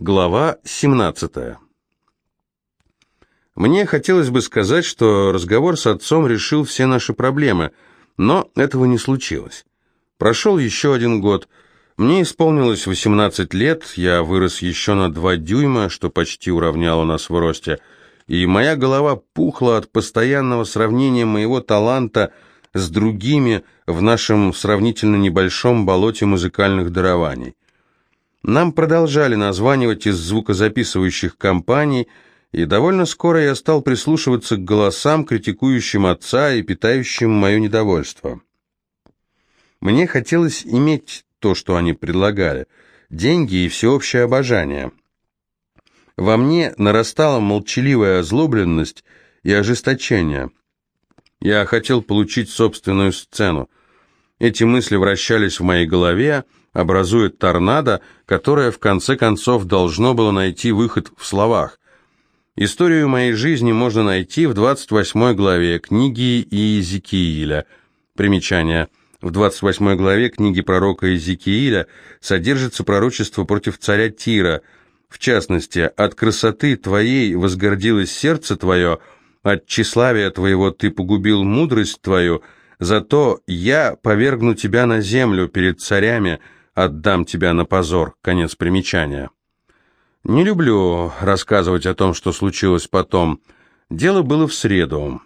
Глава 17. Мне хотелось бы сказать, что разговор с отцом решил все наши проблемы, но этого не случилось. Прошел еще один год. Мне исполнилось 18 лет, я вырос еще на 2 дюйма, что почти уравняло нас в росте, и моя голова пухла от постоянного сравнения моего таланта с другими в нашем сравнительно небольшом болоте музыкальных дарований. Нам продолжали названивать из звукозаписывающих компаний, и довольно скоро я стал прислушиваться к голосам, критикующим отца и питающим мое недовольство. Мне хотелось иметь то, что они предлагали, деньги и всеобщее обожание. Во мне нарастала молчаливая озлобленность и ожесточение. Я хотел получить собственную сцену. Эти мысли вращались в моей голове, образует торнадо, которое в конце концов должно было найти выход в словах. Историю моей жизни можно найти в 28 главе книги Иезекииля. Примечание. В 28 главе книги пророка Иезекииля содержится пророчество против царя Тира. В частности, «От красоты твоей возгордилось сердце твое, от тщеславия твоего ты погубил мудрость твою, зато я повергну тебя на землю перед царями, отдам тебя на позор». Конец примечания. Не люблю рассказывать о том, что случилось потом. Дело было в среду.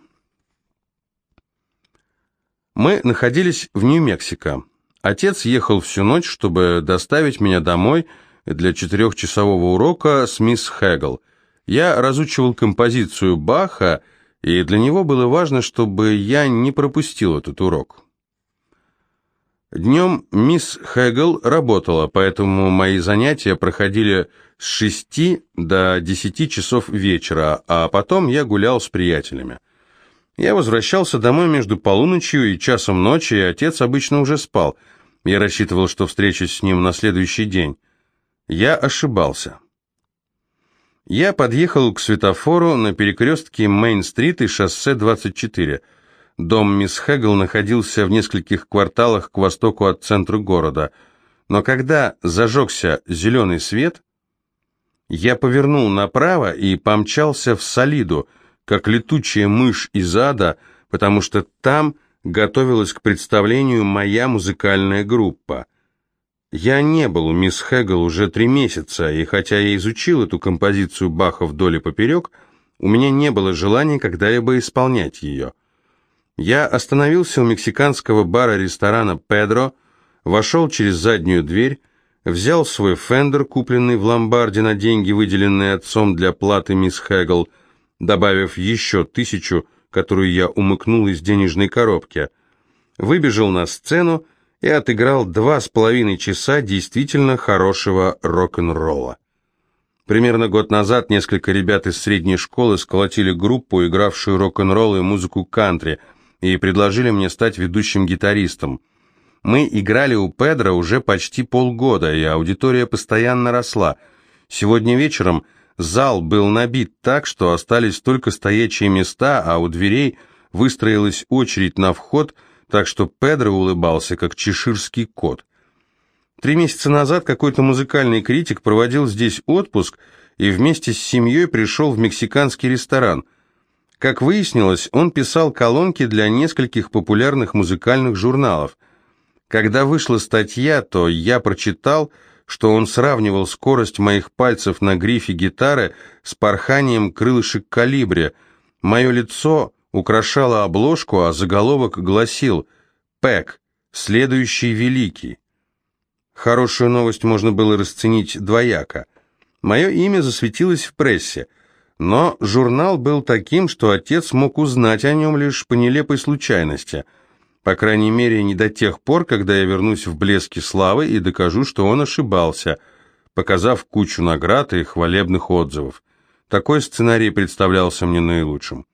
Мы находились в Нью-Мексико. Отец ехал всю ночь, чтобы доставить меня домой для четырехчасового урока с мисс Хэгл. Я разучивал композицию Баха, и для него было важно, чтобы я не пропустил этот урок. Днем мисс Хэгл работала, поэтому мои занятия проходили с шести до десяти часов вечера, а потом я гулял с приятелями. Я возвращался домой между полуночью и часом ночи, и отец обычно уже спал. Я рассчитывал, что встречусь с ним на следующий день. Я ошибался. Я подъехал к светофору на перекрестке Мейн-стрит и шоссе 24. Дом мисс Хэгл находился в нескольких кварталах к востоку от центра города. Но когда зажегся зеленый свет, я повернул направо и помчался в Солиду, как летучая мышь из ада, потому что там готовилась к представлению моя музыкальная группа. Я не был у мисс Хэгл уже три месяца, и хотя я изучил эту композицию Баха вдоль и поперек, у меня не было желания когда-либо исполнять ее. Я остановился у мексиканского бара-ресторана «Педро», вошел через заднюю дверь, взял свой фендер, купленный в ломбарде на деньги, выделенные отцом для платы мисс Хэгл, добавив еще тысячу, которую я умыкнул из денежной коробки, выбежал на сцену и отыграл два с половиной часа действительно хорошего рок-н-ролла. Примерно год назад несколько ребят из средней школы сколотили группу, игравшую рок-н-ролл и музыку кантри – и предложили мне стать ведущим гитаристом. Мы играли у Педро уже почти полгода, и аудитория постоянно росла. Сегодня вечером зал был набит так, что остались только стоячие места, а у дверей выстроилась очередь на вход, так что Педро улыбался, как чеширский кот. Три месяца назад какой-то музыкальный критик проводил здесь отпуск и вместе с семьей пришел в мексиканский ресторан – как выяснилось, он писал колонки для нескольких популярных музыкальных журналов. Когда вышла статья, то я прочитал, что он сравнивал скорость моих пальцев на грифе гитары с порханием крылышек калибре. Мое лицо украшало обложку, а заголовок гласил «Пэк, следующий великий». Хорошую новость можно было расценить двояко. Мое имя засветилось в прессе – но журнал был таким, что отец мог узнать о нем лишь по нелепой случайности. По крайней мере, не до тех пор, когда я вернусь в блеске славы и докажу, что он ошибался, показав кучу наград и хвалебных отзывов. Такой сценарий представлялся мне наилучшим.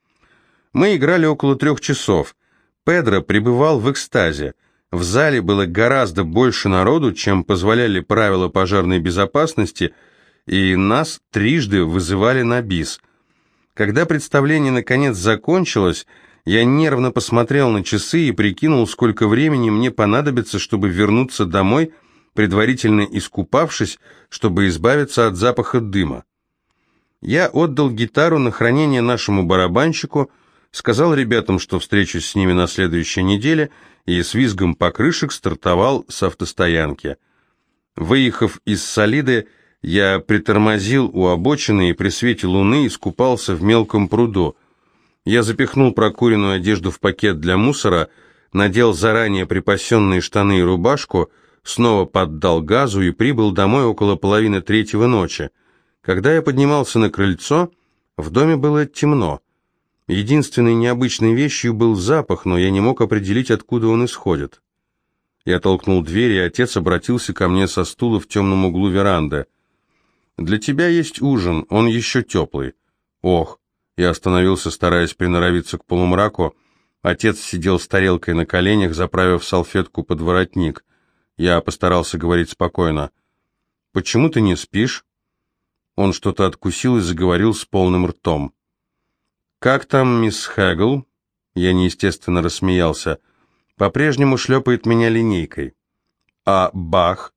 Мы играли около трех часов. Педро пребывал в экстазе. В зале было гораздо больше народу, чем позволяли правила пожарной безопасности – и нас трижды вызывали на бис. Когда представление наконец закончилось, я нервно посмотрел на часы и прикинул, сколько времени мне понадобится, чтобы вернуться домой, предварительно искупавшись, чтобы избавиться от запаха дыма. Я отдал гитару на хранение нашему барабанщику, сказал ребятам, что встречусь с ними на следующей неделе, и с визгом покрышек стартовал с автостоянки. Выехав из Солиды, я притормозил у обочины и при свете луны искупался в мелком пруду. Я запихнул прокуренную одежду в пакет для мусора, надел заранее припасенные штаны и рубашку, снова поддал газу и прибыл домой около половины третьего ночи. Когда я поднимался на крыльцо, в доме было темно. Единственной необычной вещью был запах, но я не мог определить, откуда он исходит. Я толкнул дверь, и отец обратился ко мне со стула в темном углу веранды. «Для тебя есть ужин, он еще теплый». «Ох!» Я остановился, стараясь приноровиться к полумраку. Отец сидел с тарелкой на коленях, заправив салфетку под воротник. Я постарался говорить спокойно. «Почему ты не спишь?» Он что-то откусил и заговорил с полным ртом. «Как там мисс Хэгл?» Я неестественно рассмеялся. «По-прежнему шлепает меня линейкой». «А Бах?»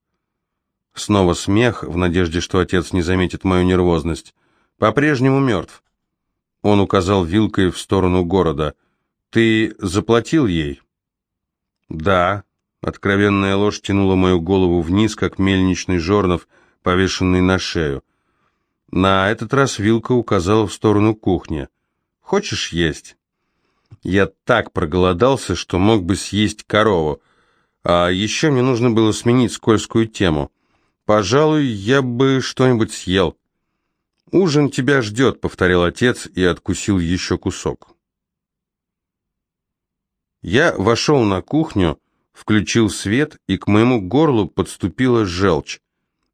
Снова смех, в надежде, что отец не заметит мою нервозность. «По-прежнему мертв». Он указал вилкой в сторону города. «Ты заплатил ей?» «Да». Откровенная ложь тянула мою голову вниз, как мельничный жорнов, повешенный на шею. На этот раз вилка указала в сторону кухни. «Хочешь есть?» Я так проголодался, что мог бы съесть корову. А еще мне нужно было сменить скользкую тему. Пожалуй, я бы что-нибудь съел. «Ужин тебя ждет», — повторил отец и откусил еще кусок. Я вошел на кухню, включил свет, и к моему горлу подступила желчь.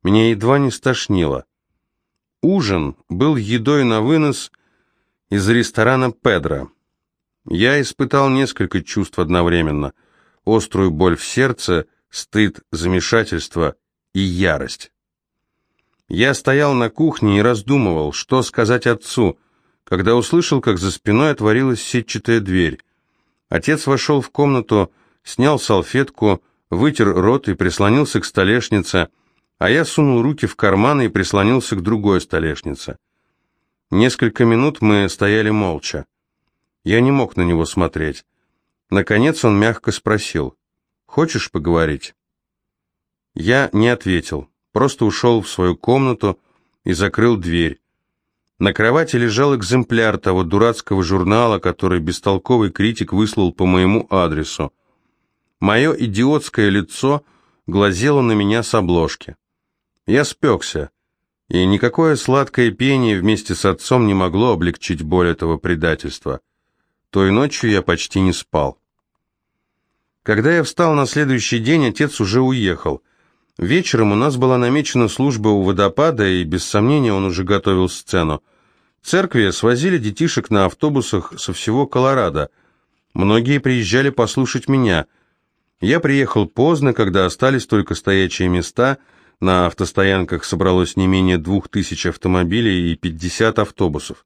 Меня едва не стошнило. Ужин был едой на вынос из ресторана «Педро». Я испытал несколько чувств одновременно. Острую боль в сердце, стыд, замешательство и ярость. Я стоял на кухне и раздумывал, что сказать отцу, когда услышал, как за спиной отворилась сетчатая дверь. Отец вошел в комнату, снял салфетку, вытер рот и прислонился к столешнице, а я сунул руки в карманы и прислонился к другой столешнице. Несколько минут мы стояли молча. Я не мог на него смотреть. Наконец он мягко спросил, «Хочешь поговорить?» Я не ответил, просто ушел в свою комнату и закрыл дверь. На кровати лежал экземпляр того дурацкого журнала, который бестолковый критик выслал по моему адресу. Мое идиотское лицо глазело на меня с обложки. Я спекся, и никакое сладкое пение вместе с отцом не могло облегчить боль этого предательства. Той ночью я почти не спал. Когда я встал на следующий день, отец уже уехал. Вечером у нас была намечена служба у водопада, и без сомнения он уже готовил сцену. Церкви свозили детишек на автобусах со всего Колорадо. Многие приезжали послушать меня. Я приехал поздно, когда остались только стоячие места – на автостоянках собралось не менее двух тысяч автомобилей и 50 автобусов.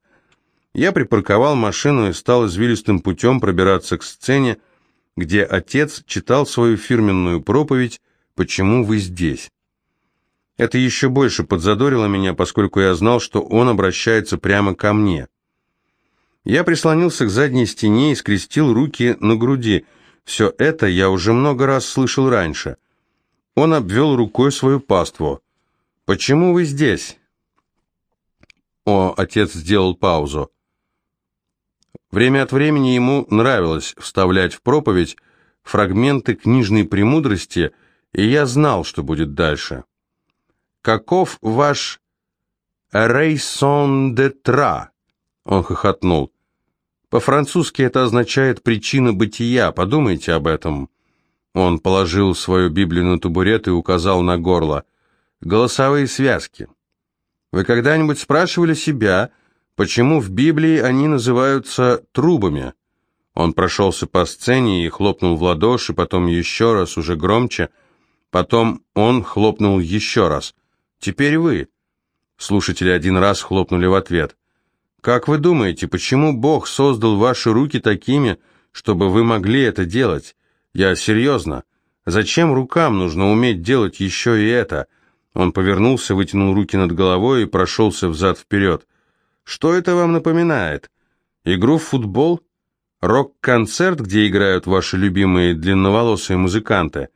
Я припарковал машину и стал извилистым путем пробираться к сцене, где отец читал свою фирменную проповедь «Почему вы здесь?». Это еще больше подзадорило меня, поскольку я знал, что он обращается прямо ко мне. Я прислонился к задней стене и скрестил руки на груди. Все это я уже много раз слышал раньше – он обвел рукой свою паству. «Почему вы здесь?» О, отец сделал паузу. Время от времени ему нравилось вставлять в проповедь фрагменты книжной премудрости, и я знал, что будет дальше. «Каков ваш «рейсон де тра»?» Он хохотнул. «По-французски это означает «причина бытия», подумайте об этом». Он положил свою Библию на табурет и указал на горло. «Голосовые связки. Вы когда-нибудь спрашивали себя, почему в Библии они называются трубами?» Он прошелся по сцене и хлопнул в ладоши, потом еще раз, уже громче. Потом он хлопнул еще раз. «Теперь вы». Слушатели один раз хлопнули в ответ. «Как вы думаете, почему Бог создал ваши руки такими, чтобы вы могли это делать? Я серьезно. Зачем рукам нужно уметь делать еще и это? Он повернулся, вытянул руки над головой и прошелся взад-вперед. Что это вам напоминает? Игру в футбол? Рок-концерт, где играют ваши любимые длинноволосые музыканты?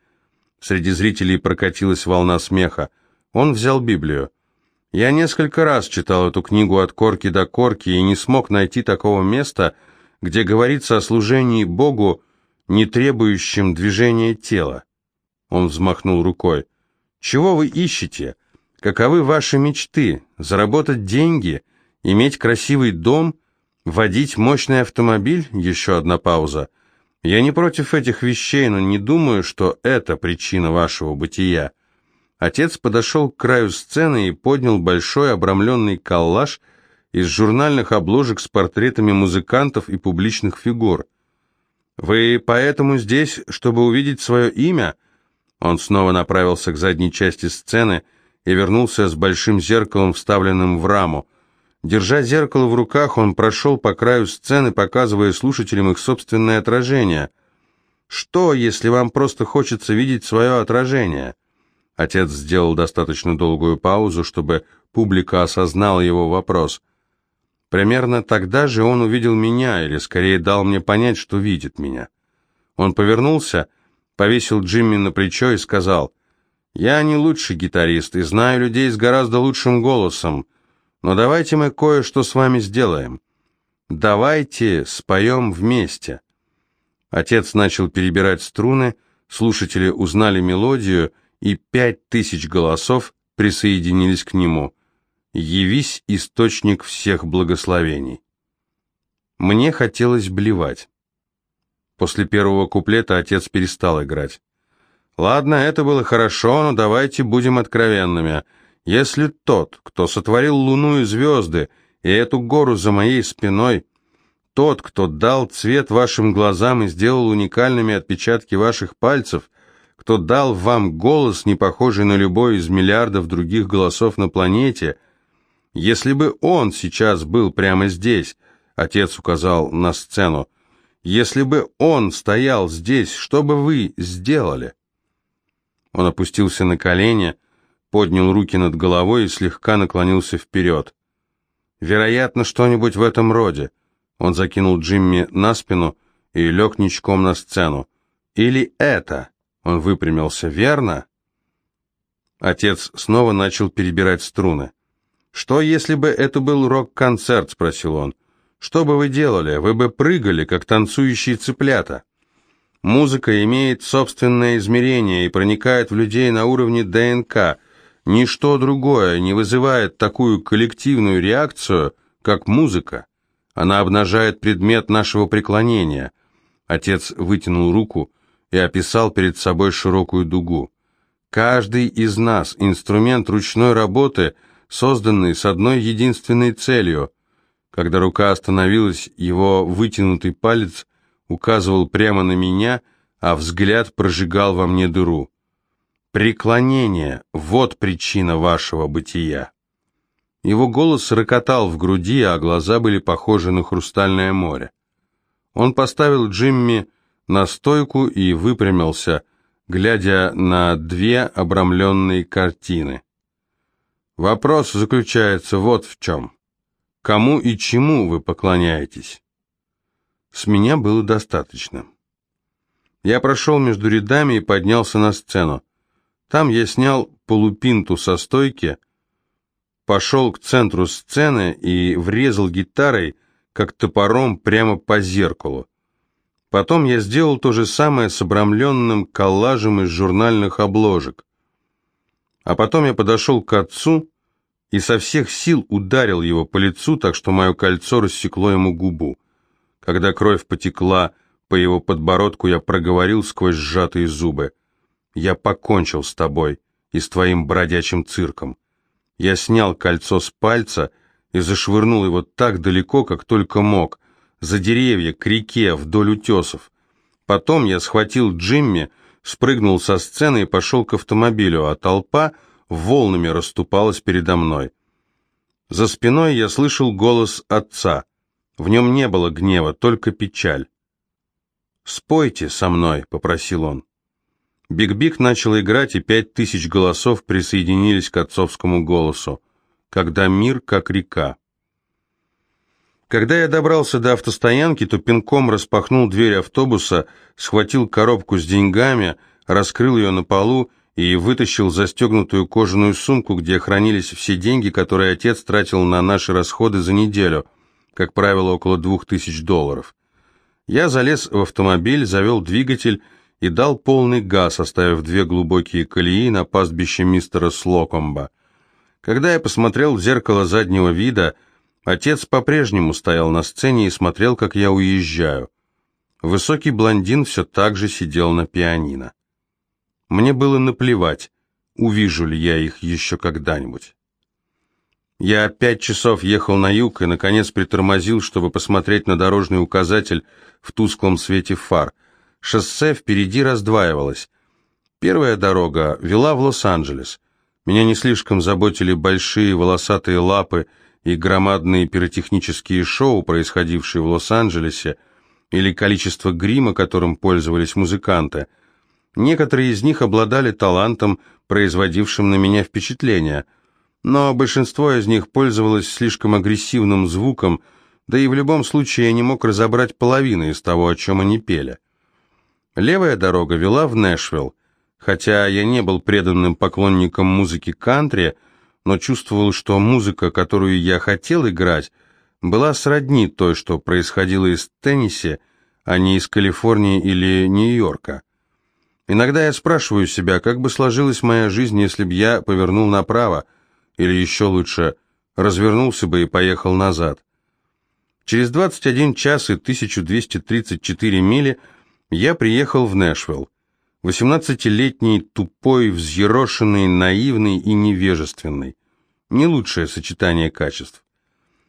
Среди зрителей прокатилась волна смеха. Он взял Библию. Я несколько раз читал эту книгу от корки до корки и не смог найти такого места, где говорится о служении Богу, не требующем движения тела. Он взмахнул рукой. «Чего вы ищете? Каковы ваши мечты? Заработать деньги? Иметь красивый дом? Водить мощный автомобиль?» Еще одна пауза. «Я не против этих вещей, но не думаю, что это причина вашего бытия». Отец подошел к краю сцены и поднял большой обрамленный коллаж из журнальных обложек с портретами музыкантов и публичных фигур. «Вы поэтому здесь, чтобы увидеть свое имя?» Он снова направился к задней части сцены и вернулся с большим зеркалом, вставленным в раму. Держа зеркало в руках, он прошел по краю сцены, показывая слушателям их собственное отражение. «Что, если вам просто хочется видеть свое отражение?» Отец сделал достаточно долгую паузу, чтобы публика осознала его вопрос. Примерно тогда же он увидел меня, или скорее дал мне понять, что видит меня. Он повернулся, повесил Джимми на плечо и сказал, «Я не лучший гитарист и знаю людей с гораздо лучшим голосом, но давайте мы кое-что с вами сделаем. Давайте споем вместе». Отец начал перебирать струны, слушатели узнали мелодию — и пять тысяч голосов присоединились к нему. «Явись, источник всех благословений». Мне хотелось блевать. После первого куплета отец перестал играть. «Ладно, это было хорошо, но давайте будем откровенными. Если тот, кто сотворил луну и звезды, и эту гору за моей спиной, тот, кто дал цвет вашим глазам и сделал уникальными отпечатки ваших пальцев, кто дал вам голос, не похожий на любой из миллиардов других голосов на планете. Если бы он сейчас был прямо здесь, отец указал на сцену, если бы он стоял здесь, что бы вы сделали? Он опустился на колени, поднял руки над головой и слегка наклонился вперед. Вероятно, что-нибудь в этом роде. Он закинул Джимми на спину и лег ничком на сцену. Или это? Он выпрямился. «Верно?» Отец снова начал перебирать струны. «Что, если бы это был рок-концерт?» — спросил он. «Что бы вы делали? Вы бы прыгали, как танцующие цыплята. Музыка имеет собственное измерение и проникает в людей на уровне ДНК. Ничто другое не вызывает такую коллективную реакцию, как музыка. Она обнажает предмет нашего преклонения». Отец вытянул руку, и описал перед собой широкую дугу. Каждый из нас – инструмент ручной работы, созданный с одной единственной целью. Когда рука остановилась, его вытянутый палец указывал прямо на меня, а взгляд прожигал во мне дыру. Преклонение – вот причина вашего бытия. Его голос рокотал в груди, а глаза были похожи на хрустальное море. Он поставил Джимми на стойку и выпрямился, глядя на две обрамленные картины. Вопрос заключается вот в чем. Кому и чему вы поклоняетесь? С меня было достаточно. Я прошел между рядами и поднялся на сцену. Там я снял полупинту со стойки, пошел к центру сцены и врезал гитарой, как топором, прямо по зеркалу. Потом я сделал то же самое с обрамленным коллажем из журнальных обложек. А потом я подошел к отцу и со всех сил ударил его по лицу, так что мое кольцо рассекло ему губу. Когда кровь потекла по его подбородку, я проговорил сквозь сжатые зубы. «Я покончил с тобой и с твоим бродячим цирком». Я снял кольцо с пальца и зашвырнул его так далеко, как только мог – за деревья, к реке, вдоль утесов. Потом я схватил Джимми, спрыгнул со сцены и пошел к автомобилю, а толпа волнами расступалась передо мной. За спиной я слышал голос отца. В нем не было гнева, только печаль. «Спойте со мной», — попросил он. Биг-Биг начал играть, и пять тысяч голосов присоединились к отцовскому голосу. «Когда мир, как река». Когда я добрался до автостоянки, то пинком распахнул дверь автобуса, схватил коробку с деньгами, раскрыл ее на полу и вытащил застегнутую кожаную сумку, где хранились все деньги, которые отец тратил на наши расходы за неделю, как правило, около двух тысяч долларов. Я залез в автомобиль, завел двигатель и дал полный газ, оставив две глубокие колеи на пастбище мистера Слокомба. Когда я посмотрел в зеркало заднего вида, отец по-прежнему стоял на сцене и смотрел, как я уезжаю. Высокий блондин все так же сидел на пианино. Мне было наплевать, увижу ли я их еще когда-нибудь. Я пять часов ехал на юг и, наконец, притормозил, чтобы посмотреть на дорожный указатель в тусклом свете фар. Шоссе впереди раздваивалось. Первая дорога вела в Лос-Анджелес. Меня не слишком заботили большие волосатые лапы и громадные пиротехнические шоу, происходившие в Лос-Анджелесе, или количество грима, которым пользовались музыканты. Некоторые из них обладали талантом, производившим на меня впечатление – но большинство из них пользовалось слишком агрессивным звуком, да и в любом случае я не мог разобрать половины из того, о чем они пели. Левая дорога вела в Нэшвилл, хотя я не был преданным поклонником музыки кантри, но чувствовал, что музыка, которую я хотел играть, была сродни той, что происходило из Теннесси, а не из Калифорнии или Нью-Йорка. Иногда я спрашиваю себя, как бы сложилась моя жизнь, если бы я повернул направо, или еще лучше, развернулся бы и поехал назад. Через 21 час и 1234 мили я приехал в Нэшвилл. 18-летний, тупой, взъерошенный, наивный и невежественный. Не лучшее сочетание качеств.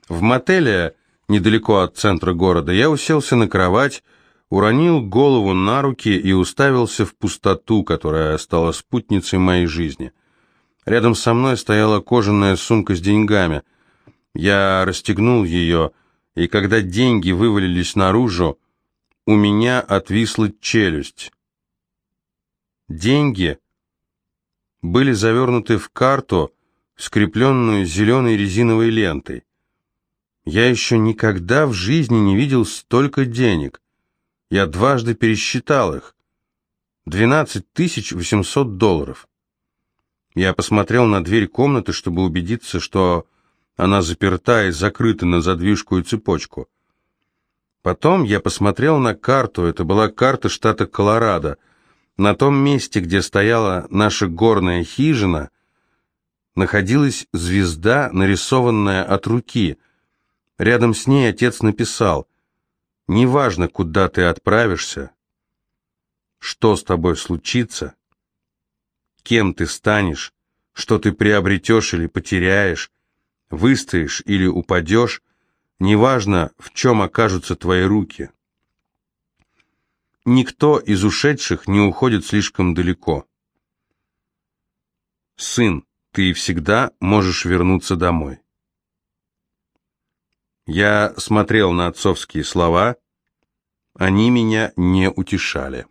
В мотеле, недалеко от центра города, я уселся на кровать, уронил голову на руки и уставился в пустоту, которая стала спутницей моей жизни – Рядом со мной стояла кожаная сумка с деньгами. Я расстегнул ее, и когда деньги вывалились наружу, у меня отвисла челюсть. Деньги были завернуты в карту, скрепленную зеленой резиновой лентой. Я еще никогда в жизни не видел столько денег. Я дважды пересчитал их. 12 восемьсот долларов. Я посмотрел на дверь комнаты, чтобы убедиться, что она заперта и закрыта на задвижку и цепочку. Потом я посмотрел на карту, это была карта штата Колорадо. На том месте, где стояла наша горная хижина, находилась звезда, нарисованная от руки. Рядом с ней отец написал «Неважно, куда ты отправишься, что с тобой случится, кем ты станешь, что ты приобретешь или потеряешь, выстоишь или упадешь, неважно, в чем окажутся твои руки. Никто из ушедших не уходит слишком далеко. Сын, ты всегда можешь вернуться домой. Я смотрел на отцовские слова, они меня не утешали.